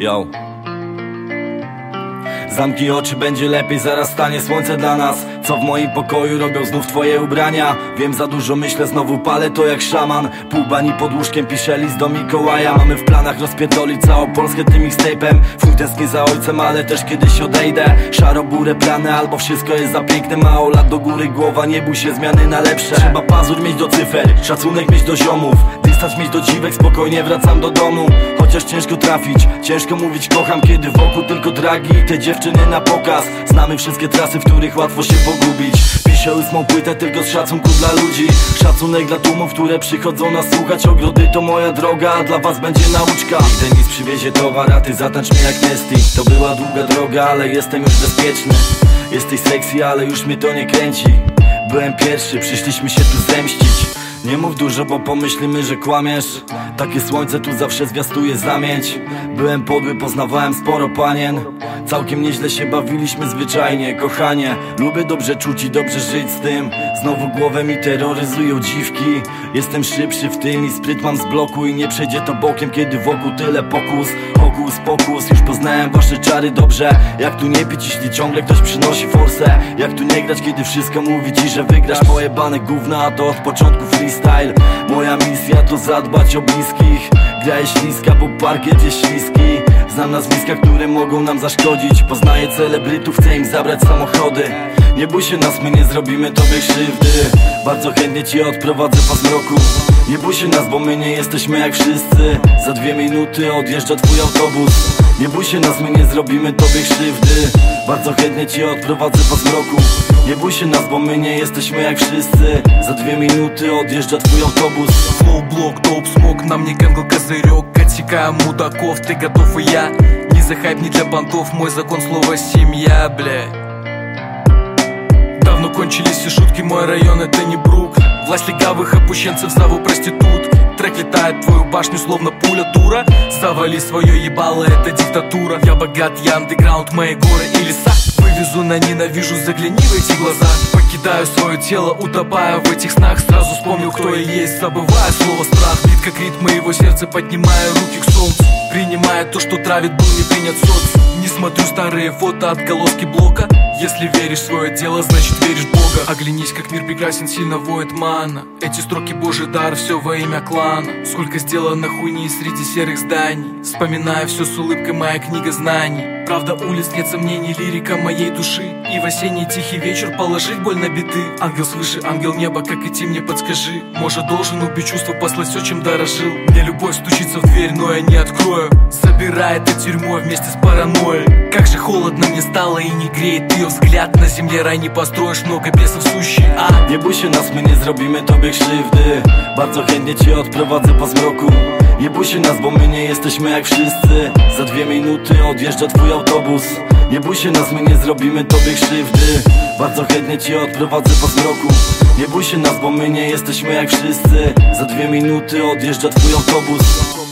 Yo. Zamknij oczy, będzie lepiej, zaraz stanie słońce dla nas. Co w moim pokoju robią znów twoje ubrania? Wiem za dużo, myślę, znowu palę to jak szaman. Pół bani pod łóżkiem, piszę list do Mikołaja. Mamy w planach rozpierdolić całą Polskę tym mixtape'em. Fuj tęskni za ojcem, ale też kiedyś odejdę. Szaro-burę plany, albo wszystko jest za piękne. Mało lat do góry, głowa, nie bój się zmiany na lepsze. Trzeba pazur mieć do cyfer, szacunek mieć do ziomów Dystans mieć do dziwek, spokojnie wracam do domu. Chociaż ciężko trafić, ciężko mówić kocham Kiedy wokół tylko dragi i te dziewczyny na pokaz. Znamy wszystkie trasy, w których łatwo się pogubić. Piszę ósmą płytę tylko z szacunku dla ludzi. Szacunek dla tłumów, które przychodzą nas słuchać. Ogrody to moja droga, a dla was będzie nauczka. Nigdy nic przywiezie towar, a ty zatańcz mnie jak Nesty To była długa droga, ale jestem już bezpieczny. Jesteś sexy, ale już mnie to nie kręci. Byłem pierwszy, przyszliśmy się tu zemścić nie mów dużo, bo pomyślimy, że kłamiesz. Takie słońce tu zawsze zwiastuje zamieć. Byłem podły, poznawałem sporo panien. Całkiem nieźle się bawiliśmy zwyczajnie Kochanie, lubię dobrze czuć i dobrze żyć z tym. Znowu głowę mi terroryzują dziwki. Jestem szybszy w tym i spryt mam z bloku. I nie przejdzie to bokiem, kiedy wokół tyle pokus. Hokus pokus, już poznałem wasze czary dobrze. Jak tu nie pić, jeśli ciągle ktoś przynosi forsę. Jak tu nie grać, kiedy wszystko mówi ci, że wygrasz. Pojebane gówna, a to od początku freestyle Moja misja to zadbać o bliskich. Graj śliska, bo parkiet jest śliski. Znam nazwiska, które mogą nam zaszkodzić. Poznaję celebrytów, chcę im zabrać samochody. Nie bój się nas, my nie zrobimy tobie krzywdy. Bardzo chętnie cię odprowadzę po zmroku. Nie bój się nas, bo my nie jesteśmy jak wszyscy. Za dwie minuty odjeżdża twój autobus. Nie bój się nas, my nie zrobimy tobie krzywdy. Bardzo chętnie cię odprowadzę po zmroku Nie bój się nas, bo my nie jesteśmy jak wszyscy. За две минуты odjeżdża твой автобус Флоу, блок, топ, смог, на мне гангл, козырек Отсекаем мудаков, ты готов и я Не за хайп, не для понтов, мой закон слова семья, бля Давно кончились все шутки, мой район это не брук Власть легавых опущенцев зову проститут В твою башню, словно пуля дура. Завали свое ебало, это диктатура. Я богат, я андеграунд, мои горы и леса. Вывезу на ненавижу, загляни в эти глаза. Покидаю свое тело, утопая в этих снах. Сразу вспомнил, кто я есть, забывая слово страх Бит как ритм моего сердца, поднимая руки к солнцу Принимая то, что травит, был не принят соц. Не смотрю старые фото, отголоски блока. Если веришь в свое дело, значит веришь в Бога. Оглянись, как мир прекрасен, сильно воет мана. Эти строки божий дар, все во имя клана. Сколько сделано хуйни среди серых зданий. Вспоминаю все с улыбкой, моя книга знаний Правда улиц, нет сомнений, лирика моей души. И в осенний тихий вечер положить боль на биты. Ангел свыше, ангел неба, как идти мне подскажи. Может должен убить чувство, послать все, чем дорожил. Мне любовь стучится в дверь, но я не открою Забирает эту тюрьмой вместе с паранойей Как же холодно мне стало и не греет ее взгляд На земле рай не построишь, много бесов сущий ад Nie bój się nas, my nie zrobimy tobie krzywdy Bardzo chętnie cię odprowadzę po zmroku Nie bój się nas, bo my nie jesteśmy jak wszyscy Za dwie minuty odjeżdża twój autobus Nie bój się nas, my nie zrobimy tobie krzywdy Bardzo chętnie cię odprowadzę po zmroku Nie bój się nas, bo my nie jesteśmy jak wszyscy Za dwie minuty odjeżdża twój autobus